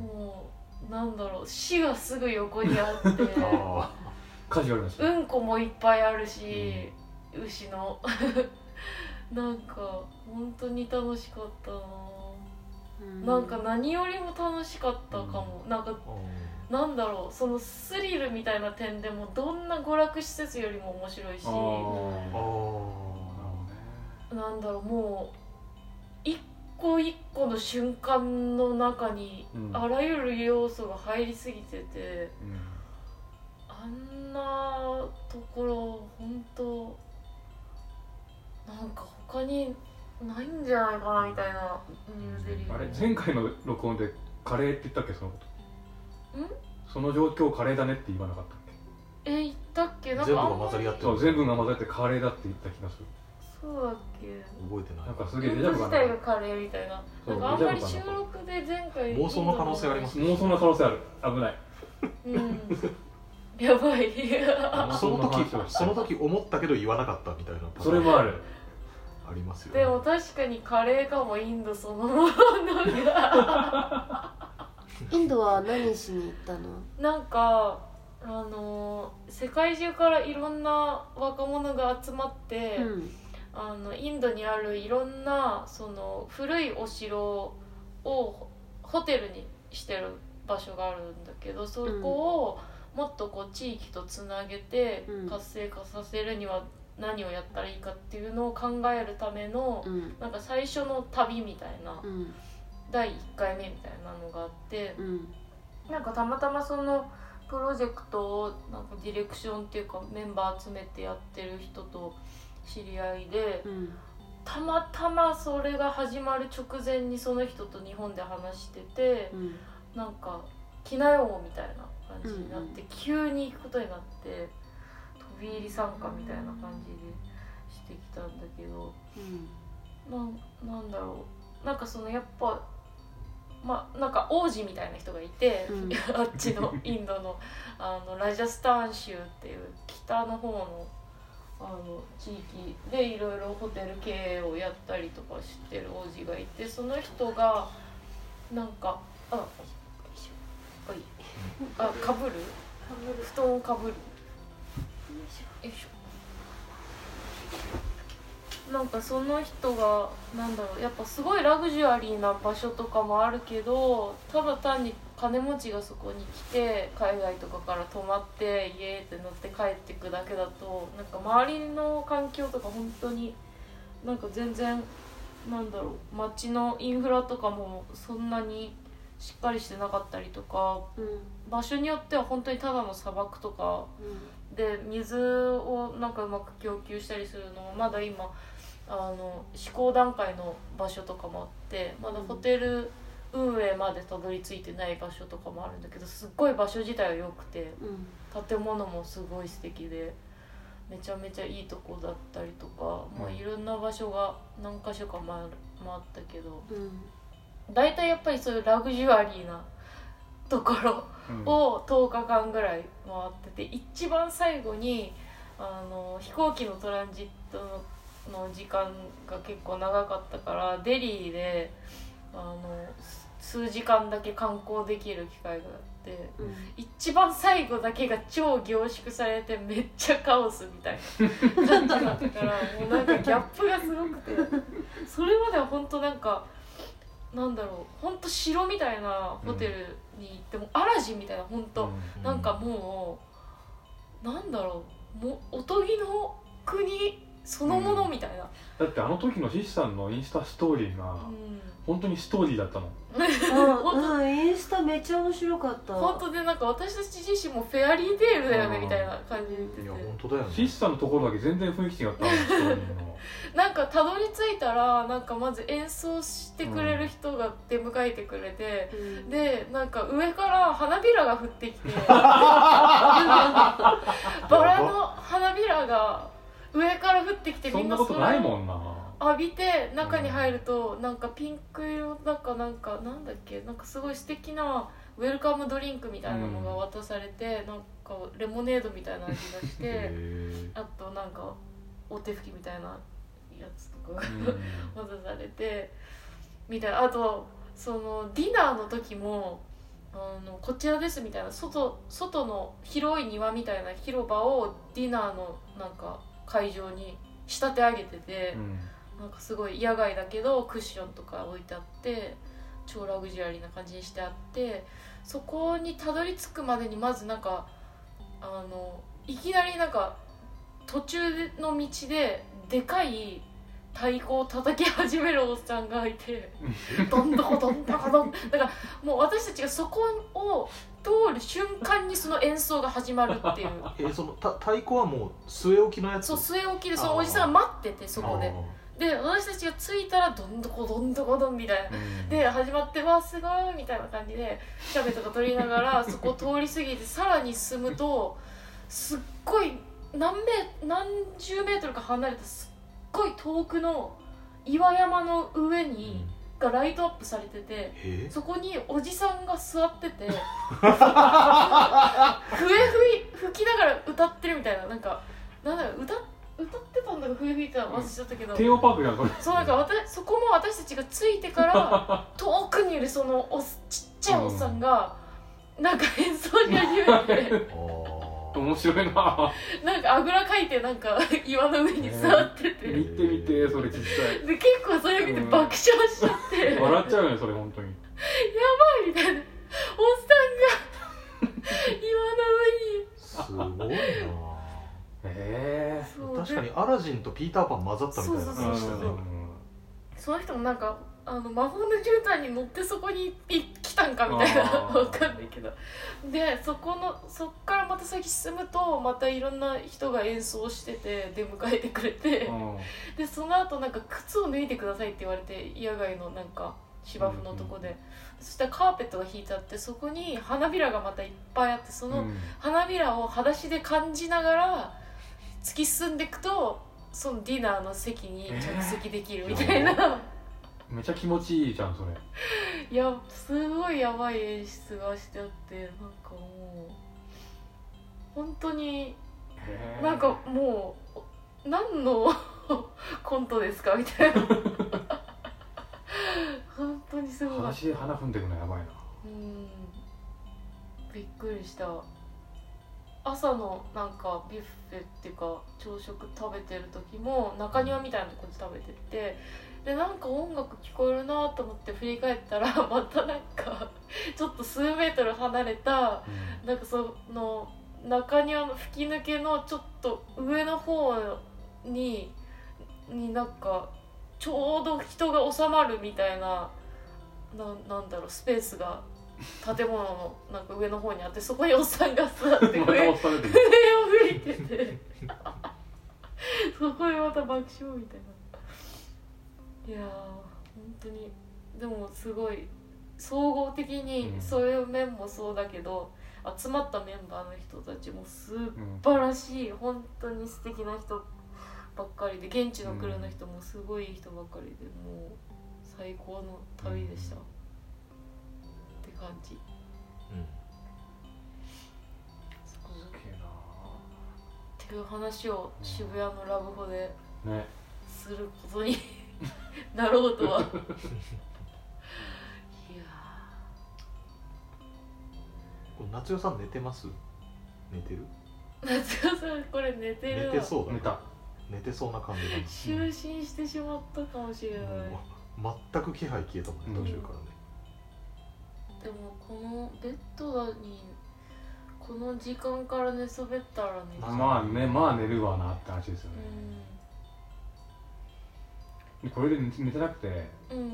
うん。もうなんだろう死がすぐ横にあって。[laughs] あカジュアルなし、うんこもいっぱいあるし、牛の。[laughs] なんか本当に楽しかったな、うん。なんか何よりも楽しかったかも、なんかーあなんだろうそのスリルみたいな点でもどんな娯楽施設よりも面白いしなんだろうもう一個一個の瞬間の中にうん。あらゆる要素が入りすぎてて、うん。あんなところ本当なんか他にないんじゃないかなみたいなニューデリー。あれ前回の録音でカレーって言ったっけそのこと。んその状況カレーだねって言わなかったっけ？え言ったっけ？なん全部が混ざり合ってる。そう全部が混ざってカレーだって言った気がする。そうだっけ？覚えてない。なんかすげえデジャブかなド自体がカレーみたいな。そうんなかあんまり収録で前回妄想の可能性あります妄想の可能性ある。危ない。うん。やばい。その時その時思ったけど言わなかったみたいなパターンそれもある。ありますよね。でも確かにカレーかもインドそのものがインドは何しに行ったの？なんかあの世界中からいろんな若者が集まって、うん。あのインドにあるいろんなその古いお城をホテルにしてる場所があるんだけどそこをもっとこう地域とつなげてうん。活性化させるには何をやったらいいかっていうのを考えるためのうん。なんか最初の旅みたいなうん第1回目みたいなのがあってうん。なんかたまたまそのプロジェクトをなんかディレクションっていうかメンバー集めてやってる人と知り合いでうん。たまたまそれが始まる直前にその人と日本で話しててうん。なんか来なよみたいな感じになって、うん急に行くことになって飛び入り参加みたいな感じでしてきたんだけどうんなんだろう。なんかそのやっぱまあなんか王子みたいな人がいて、うん。[laughs] あっちの [laughs] インドのあのラジャスターン州っていう北の方のあの地域でいろいろホテル経営をやったりとかしてる王子がいてその人がなんかあおいあかぶる。布団をかぶるよいしょなんかその人がなんだろうやっぱすごいラグジュアリーな場所とかもあるけどただ単に金持ちがそこに来て海外とかから泊まってイエーって乗って帰ってくだけだとなんか周りの環境とか本当になんか全然なんだろう街のインフラとかもそんなにしっかりしてなかったりとかうん。場所によっては本当にただの砂漠とかで水をなんかうまく供給したりするのもまだ今あの試行段階の場所とかもあってまだホテル運営までたどり着いてない場所とかもあるんだけどすっごい場所自体は良くてうん。建物もすごい素敵でめちゃめちゃいいとこだったりとか、まあ、うん。いろんな場所が何か所か回る回ったけどうん。大体やっぱりそういうラグジュアリーなところうん。を10日間ぐらい回ってて一番最後にあの飛行機のトランジットの時間が結構長かったからデリーであのす数時間だけ観光できる機会があってうん。一番最後だけが超凝縮されてめっちゃカオスみたいな感じだったからもうなんかギャップがすごくて。それまでは本当なんかなんだろう本当城みたいなホテルに行っても、アラジンみたいな本当、うん。なんかもうなんだろうもうおとぎの国そのものみたいな、だってあの時のシシさんのインスタストーリーがうん。本当にストーリーだったの。あうん [laughs] インスタめっちゃ面白かった。本当でなんか私たち自身もフェアリーテールだよねうんみたいな感じでいやて本当だよね。シシさんのところだけ全然雰囲気違った [laughs] なんかたどり着いたらなんかまず演奏してくれる人が出迎えてくれて、うん。でなんか上から花びらが降ってきて。[laughs] バラの花びらが上から降ってきてそみんなんないもんな。浴びて中に入るとなんかピンク色なんかなんかなんだっけなんかすごい素敵なウェルカムドリンクみたいなのが渡されて、なんかレモネードみたいな味がしてへあとなんかお手拭きみたいなやつとかがうん。[laughs] 渡されてみたいな。あとそのディナーの時もあのこちらですみたいな。外外の広い庭みたいな広場をディナーのなんか会場に仕立て上げてて、うん。なんかすごい野外だけどクッションとか置いてあって超ラグジュアリーな感じにしてあってそこにたどり着くまでにまずなんかあのいきなりなんか途中の道ででかい太鼓を叩き始めるおっさんがいて [laughs] どんどこどんどこどんだからもう私たちがそこを通る瞬間にその演奏が始まるっていう。[laughs] えーそのた太鼓はもう据え置きのやつ？そう据え置きでそのおじさんが待っててそこで。で私たちが着いたらどんどこどんどこどんみたいな。うん。で始まって「わすごい」みたいな感じでキャベとか取りながら [laughs] そこを通り過ぎてさらに進むとすっごい何メ何十メートルか離れたすっごい遠くの岩山の上うん。にがライトアップされててえ。そこにおじさんが座ってて [laughs] 笛吹い吹きながら歌ってるみたいななんかなんだろう歌歌ってたんだか笛吹いてたの忘れちゃったけど、パークじゃんそれ。そうなんか私そこも私たちが着いてから [laughs] 遠くにいるそのおちっちゃいおっさんが、なんか演奏し始めて [laughs] 面白いな。なんかあぐらかいてなんか [laughs] 岩の上に座ってて、見てみてそれ実際。で結構それ見て爆笑しちゃって、やば笑っちゃうよねそれ本当に。いみたいな。おっさんが [laughs] 岩の上に。すごいな。え。そう確かにでアラジンとピーターパン混ざったみたいなそうえ感じしたねそうそう。その人もなんかあの魔法の絨毯に乗ってそこにい来たんかみたいな。あー。わかんないけど。でそこのそっからまた先進むとまたいろんな人が演奏してて出迎えてくれて。うん。でその後なんか靴を脱いでくださいって言われて野外のなんか芝生のとこで、そしたらカーペットが引いてあってそこに花びらがまたいっぱいあってその、うん。花びらを裸足で感じながら突き進んでいくとそのディナーの席に着席できるみたいな、めちゃ気持ちいいじゃんそれ。いやすごいやばい演出がしてあってなんかもう本当になんかもう何の [laughs] コントですか？みたいな。本当にすごい話で鼻踏んでくのやばいな。うん。びっくりした。朝のなんかビュッフェっていうか朝食食べてる時も中庭みたいなとこで食べててでなんか音楽聞こえるなと思って振り返ったら [laughs] またなんかちょっと数メートル離れたなんかその中庭の吹き抜けのちょっと上の方にになんかちょうど人が収まるみたいなななんだろうスペースが建物のなんか上の方にあってそこにおっさんが座って上を吹いてて。[laughs] そこでまた爆笑みたいないやー本当に。でもすごい総合的にうん。そういう面もそうだけど、集まったメンバーの人たちも素晴らしい本当に素敵な人ばっかりで現地のクルーの人もすごい人ばっかりでもう最高の旅でした、うん。って感じ。うん。そうすげえっていう話を渋谷のラブホですることになろうとは。いやこれ夏代さん寝てます？寝てる？ー夏代さんこれ寝てるわ。寝てそうだね寝た。寝てそうな感じだ就寝してしまったかもしれない、もう全く気配消えたもんねうん。途中からね。でもこのベッドにこの時間から寝そべったらねまあまあねまあ寝るわなって話ですよね、でこれで寝寝てなくてうん、うん、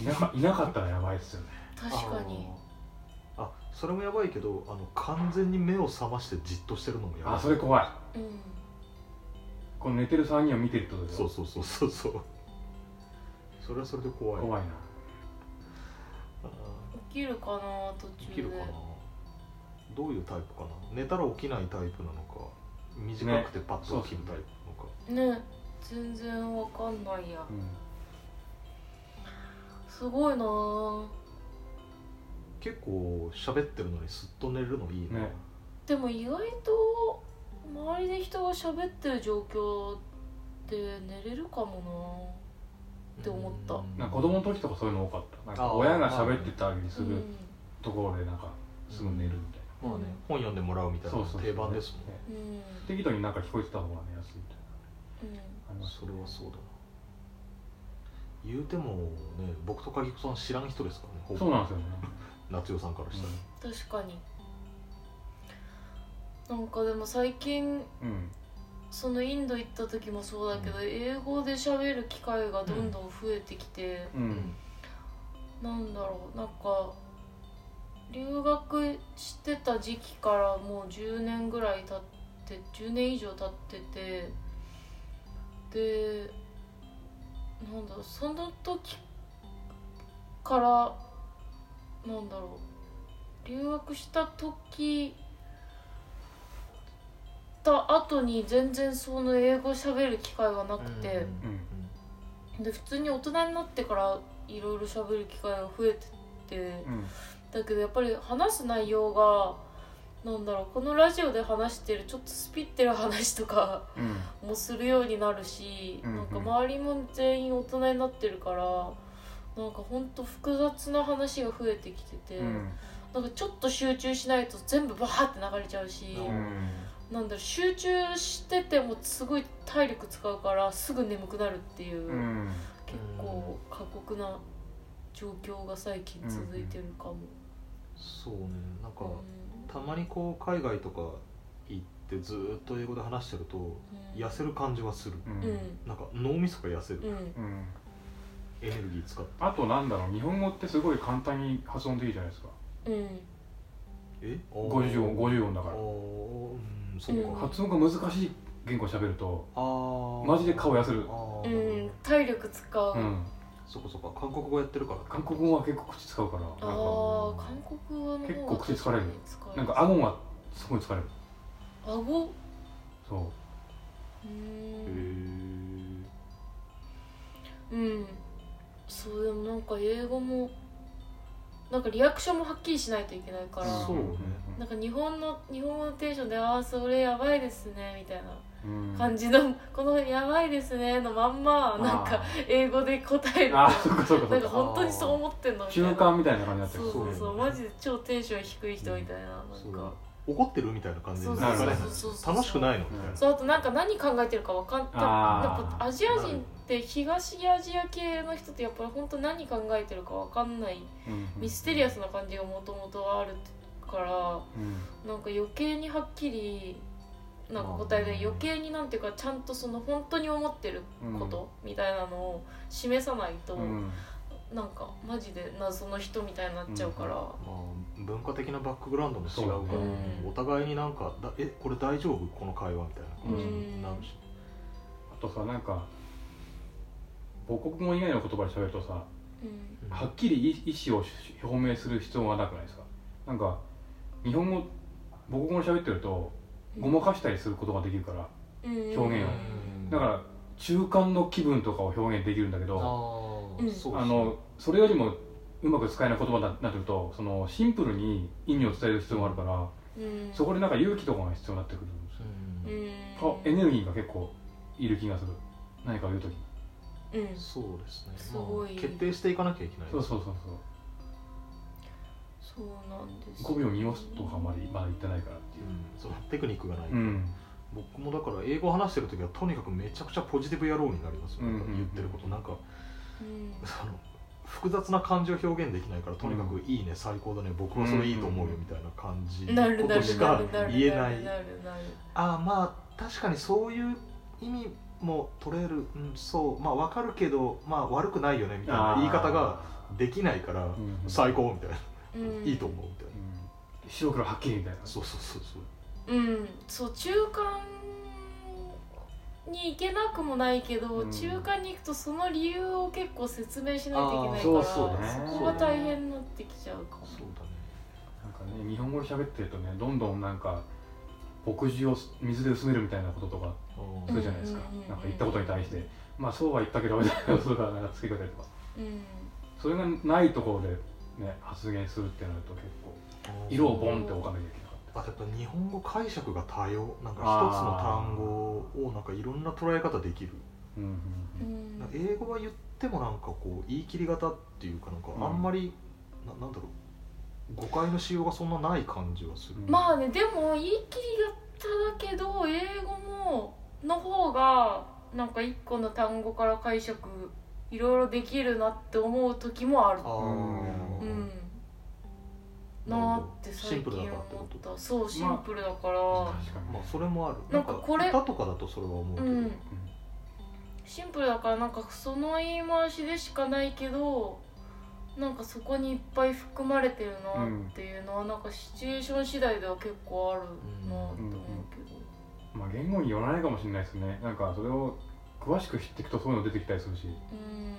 いなかいなかったらやばいですよね。確かに。あそれもやばいけどあの完全に目を覚ましてじっとしてるのもやばい。あそれ怖い。うん。この寝てる3人を見てるってことでそうそうそうそうそう。それはそれで怖い。怖いな。あ起きるかな途ー中で。起きるかな？どういうタイプかな？寝たら起きないタイプなのか短くてパッと起きるタイプなのか、ね全然わかんないや。うん。すごいな。ぁ結構喋ってるのにすっと寝れるのいいねね。でも意外と周りで人が喋ってる状況で寝れるかもって思った。うん。なんか子供の時とかそういうの多かった。なんか親が喋ってたりするところでなんかすぐ寝るみたいまあね、本読んでもらうみたないな定番ですもんね。うん。適度になんか聞こえてた方が寝やすいそれはそうだな。言うてもね僕と鍵子さん知らん人ですからねほぼ。そうなんですよね、[laughs] 夏代さんからしたら、確かに。なんかでも最近うん。うんそのインド行った時もそうだけど、英語で喋る機会がどんどん増えてきて、うん。なんだろうなんか留学してた時期からもう10年ぐらい経って10年以上経っててでなんだろう。その時からなんだろう。留学した時た後に全然その英語喋る機会がなくて。で普通に大人になってからいろいろ喋る機会が増えてって。うん。だけどやっぱり話す内容がなんだろうこのラジオで話してるちょっとスピってる話とかうん。もするようになるし、うんなんか周りも全員大人になってるからなんかほんと複雑な話が増えてきてて、うん。なんかちょっと集中しないと全部バーって流れちゃうし、うん。なんだろう集中しててもすごい体力使うからすぐ眠くなるっていう。うん。結構過酷な状況が最近続いてるかも、そうねなんか、うんたまにこう海外とか行ってずーっと英語で話してるとうん。痩せる感じはする、ううん。んなんか脳みそが痩せる、うん。うんエネルギー使って。あとなんだろう日本語ってすごい簡単に発音でいいじゃないですか。うん。え？50音50音だから。うん。そうか、うん。発音が難しい言語喋るとあー。マジで顔痩せる。あうーん。体力使う、あうんそこそこ。韓国語やってるから。韓国語は結構口使うからなんあか。ー韓国語の方が結構口疲れる。なんか顎がすごい疲れる。顎？うそう。へん。えうん。そうでもなんか英語もなんかリアクションもはっきりしないといけないから。そうね。なんか日本の日本語のテンションで「ああそれやばいですね」みたいな。うん感じの「このやばいですね」のまんまなんか英語で答える。あーそっかそっかそなんか本当にそう思ってんのみたいな。中間みたいな感じになってる。そうそうそうそうマジで超テンション低い人みたいななんか。怒ってるみたいな感じになる。からねそうそうそう。そう楽しくないの？みたいなそうあとなんか何考えてるかわかんやっあー。ぱアジア人って東アジア系の人ってやっぱり本当何考えてるかわかんないうんミステリアスな感じがもともとあるからうん。なんか余計にはっきりなんか答えで余計になんていうかちゃんとその本当に思ってることみたいなのを示さないと、うん。なんかマジで謎の人みたいになっちゃうから、まあ、文化的なバックグラウンドも違うから、そうお互いになんかだ「えこれ大丈夫？この会話」みたいな感じになるし、あとさなんか母国語以外の言葉で喋るとさうん。はっきり意意思を表明する必要がなくないですか？なんか日本語母国語で喋ってるとごまかしたりすることができるからうん。表現うん。だから中間の気分とかを表現できるんだけあどあのそれよりもうまく使えない言葉になってるとそのシンプルに意味を伝える必要があるからうん。そこでなんか勇気とかが必要になってくるんですよ。あエネルギーが結構いる気がする。何かを言うときうん。そうですね。すごい。まあ、決定していかなきゃいけないそうそうそうそうそうなんです。語尾を濁すとかまでまだ言ってないからっていう。うん、そのテクニックがない、うん。僕もだから英語を話してる時はとにかくめちゃくちゃポジティブ野郎になりますよ、うんうんうん。言ってること。なんかうん。その複雑な感情表現できないからとにかく「いいね。最高だね。僕はそれいいと思うよ」みたいな感じなるなることしか言えない。なるなるなる。ああまあ確かにそういう意味も取れる、うん、そう。まあわかるけどまあ悪くないよね。みたいな言い方ができないからうん最高みたいな、うんいいと思うみたいな。うん。白黒はっきりみたいなそうそうそう。そう。うん。そう中間に行けなくもないけど、うん。中間に行くとその理由を結構説明しないといけないからそうそうね。そこが大変になってきちゃうかも。そうだね。なんかね日本語で喋ってるとねどんどんなんか牧事を水で薄めるみたいなこととかうん。するじゃないですか、うんうんうんうん。なんか言ったことに対して。まあそうは言ったけどみたいなことがなんか付け方りとか。うん。それがないところでね発言するってなると結構色をボンって置かなきゃいけなかった。あとやっぱ日本語解釈が多様なんか一つの単語をなんかいろんな捉え方できる。うんうんううん。英語は言ってもなんかこう言い切り型っていうかなんかうん。あんまり、ななんだろう誤解のしようがそんなない感じはする、うんまあねでも言い切り型だけど英語もの方がなんか一個の単語から解釈いろいろできるなって思う時もある。うん。なーって最近思った。そうシンプルだから、まあそれもある。なんかこれ歌とかだとそれは思うけど、うん。シンプルだからなんかその言い回しでしかないけどなんかそこにいっぱい含まれてるなっていうのはなんかシチュエーション次第では結構あるなって思うけど。まあ言語によらないかもしれないですね。なんかそれを詳しく知っていくとそういうの出てきたりするし。うん。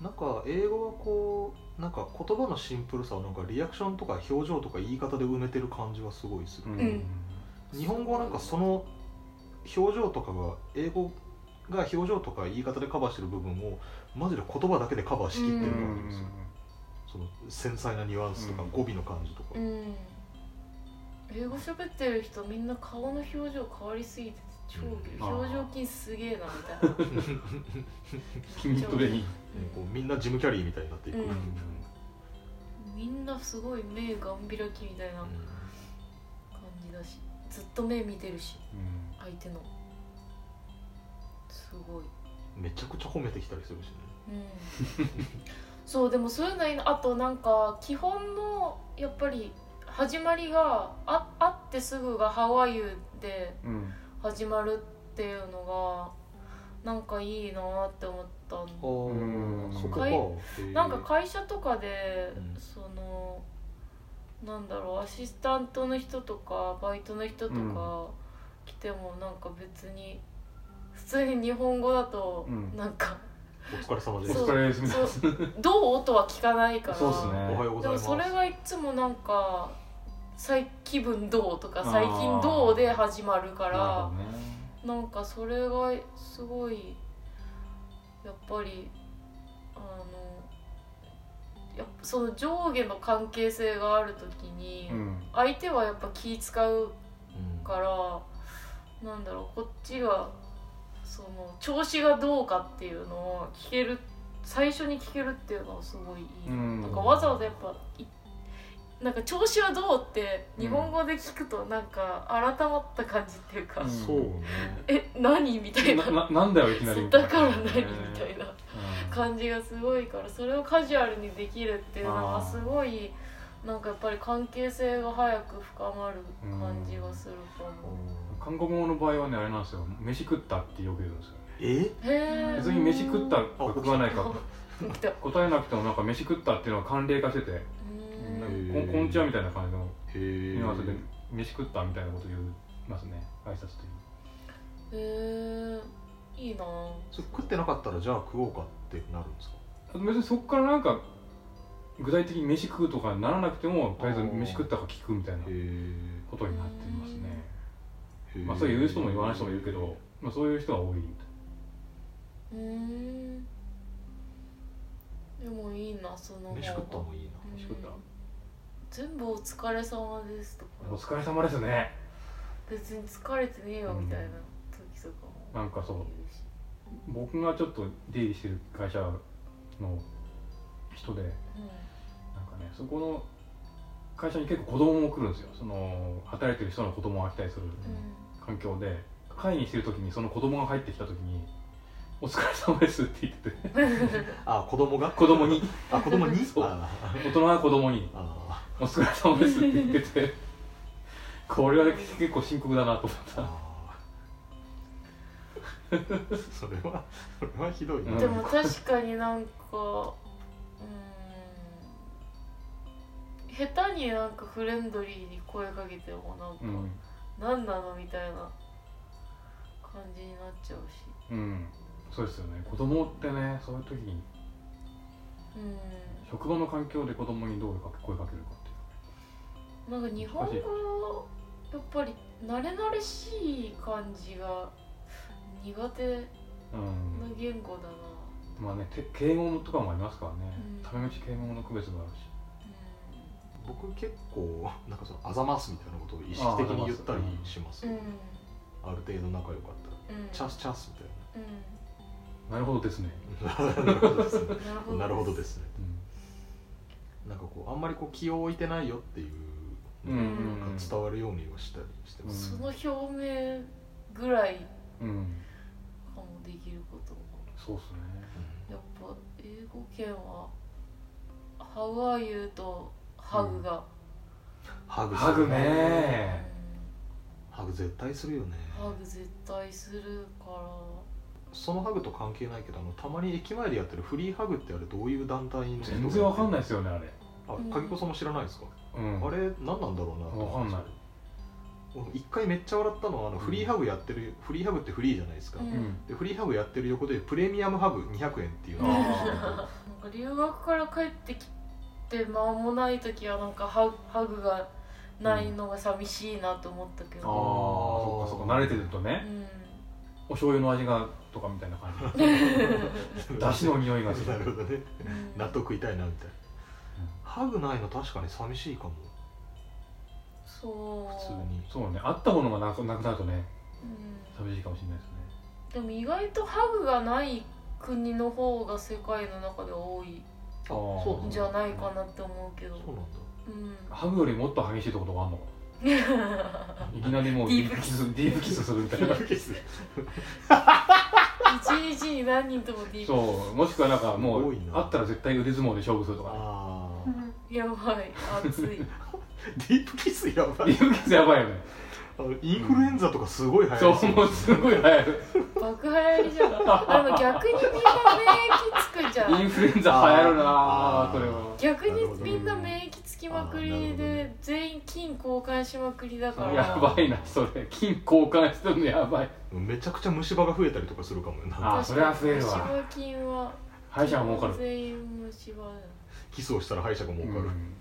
なんか英語はこうなんか言葉のシンプルさをなんかリアクションとか表情とか言い方で埋めてる感じはすごいする、うん。日本語はなんかその表情とかが英語が表情とか言い方でカバーしてる部分をマジで言葉だけでカバーしきってるうん感じですよ、その繊細なニュアンスとかうん語尾の感じとか、うん。英語喋ってる人みんな顔の表情変わりすぎてて表情筋すげえなみたいな。君とでいい。ねこうみんなジムキャリーみたいになっていく、うん。うん。みんなすごい目がん開きみたいな感じだしずっと目見てるしうん。相手の。すごい。めちゃくちゃ褒めてきたりするしね。うん。そうでもそういうのいいなあとなんか基本のやっぱり始まりがあ会ってすぐが「How are you?」でうん始まるっていうのがなんかいいなって思ったんなんか会社とかで、うん。そのなんだろうアシスタントの人とかバイトの人とか来てもなんか別に普通に日本語だとうん。なんか、お疲れ様でおす。そう疲れです。どう？とは聞かないから。そうっすね。おはようごでもざいます。それがいつもなんか最気分どうとか最近どうで始まるからほどね。なんかそれがすごいやっぱりあのやっぱその上下の関係性がある時に、うん。相手はやっぱ気使ううんからなんだろうこっちがその調子がどうかっていうのを聞ける最初に聞けるっていうのはすごいいい、うん。なんかわざわざやっぱいなんか調子はどうって日本語で聞くとなんか改まった感じっていうか、うん。そうね。え何みたいな。なななんだよいきなり。だから何みたいなうん。感じがすごいからそれをカジュアルにできるっていうのはすごいなんかやっぱり関係性が早く深まる感じがするかも。韓国語の場合はねあれなんですよ。飯食ったってよく言うんですよえ？へえ別に飯食ったか食わないか [laughs] 答えなくてもなんか飯食ったっていうのが慣例化してて。うなんかこんこんにちはみたいな感じのへニュアンスでえ飯食ったみたいなこと言いますね。挨拶という。へえいいな。ぁそれ食ってなかったらじゃあ食おうかってなるんですか？別にそこからなんか具体的に飯食うとかにならなくてもとりあえず飯食ったか聞くみたいなことになっていますね。まあそういう人も言わない人もいるけど、まあ、そういう人が多い。みたいうーん。でもいいなその飯食ったのいいな。うん飯食った？全部お疲れ様ですとか。お疲れ様ですね。別に疲れてねえよみたいな時とかも。なんかそう。僕がちょっと出入りしてる会社の人でなんかねそこの会社に結構子供も来るんですよ。その働いてる人の子供が来たりするうん。環境で会議してる時にその子供が入ってきた時に「お疲れ様です」って言ってて。[laughs] あ子供が？子供に。あ子供に？そう。あ大人が子供に。あ「お疲れ様です」って言っててこれは結構深刻だなと思った。あそれはそれはひどいな、うん。でも確かになんかうーん下手になんかフレンドリーに声かけてもなんか、うん。何なのみたいな感じになっちゃうし。うん。そうですよね。子供ってねそういう時にうん。職場の環境で子供にどう声かけるかなんか日本語やっぱり慣れ慣れしい感じが苦手。なうん。言語だな、まあねて敬語とかもありますからね、うん。タメ口敬語の区別があるし。僕結構なんかその「あざます」みたいなことを意識的に言ったりします。うん。ある程度仲良かったら。うん「チャスチャス」みたいうん。なるほどですね、な [laughs] なるほどですね。なるほどなるほどです。ねうん。なんかこうあんまりこう気を置いてないよっていううん。伝わるようにはしたりしてます、その表明ぐらいうんかもできることそうっすねやっぱ英語圏は「How are you?」と「ハグが、ハグハグうんね。ハグ絶対するよね。ハグ絶対するから。そのハグと関係ないけどあのたまに駅前でやってるフリーハグってあれどういう団体の人全然わかんないいですよねあれあ影子さんも知らないですか、うん。あれ何なんだろうなと思って。わかんない。俺一回めっちゃ笑ったのはあのフリーハグやってる、フリーハグってフリーじゃないですか、うん。うんでフリーハグやってる横でプレミアムハグ200円っていうのがなんか留学から帰ってきて間もない時はなんかハハグがないのが寂しいなと思ったけああど、そっかそっか慣れてるとうねん、お醤油の味がとかみたいな感じ。[laughs] [laughs] だしの匂いがする。なるほどね。うん。納豆食いたいなみたいな、ハグないの確かに寂しいかも。そう。普通に。そうね。あったものがなくなくなるとねうん寂しいかもしれないですね。でも意外とハグがない国の方が世界の中で多いあーそうじゃないかなって思うけど。そうなんだ。うん。ハグよりもっと激しいところがあるのかな？[laughs] いきなりもうディープキスディープキス。するみたいな。一日に何人ともディープそう。もしくはなんかもうあったら絶対腕相撲で勝負するとかね。ああやばい。熱い。ディープキスやばい。ディープキスやばいよね。あのインフルエンザとかすごい流行りそう。もうすごい流行る。爆流行りじゃんでも逆にみんな免疫つくじゃん。インフルエンザ流行るなあそれは。逆にみんな免疫つきまくりでね全員金交換しまくりだから。やばいなそれ。金交換してるのやばい。めちゃくちゃ虫歯が増えたりとかするかもよなあーそれは増えるわ。虫歯菌は。歯医者が儲かる。全員虫歯。だよキスをしたら歯医者が儲かる、うん。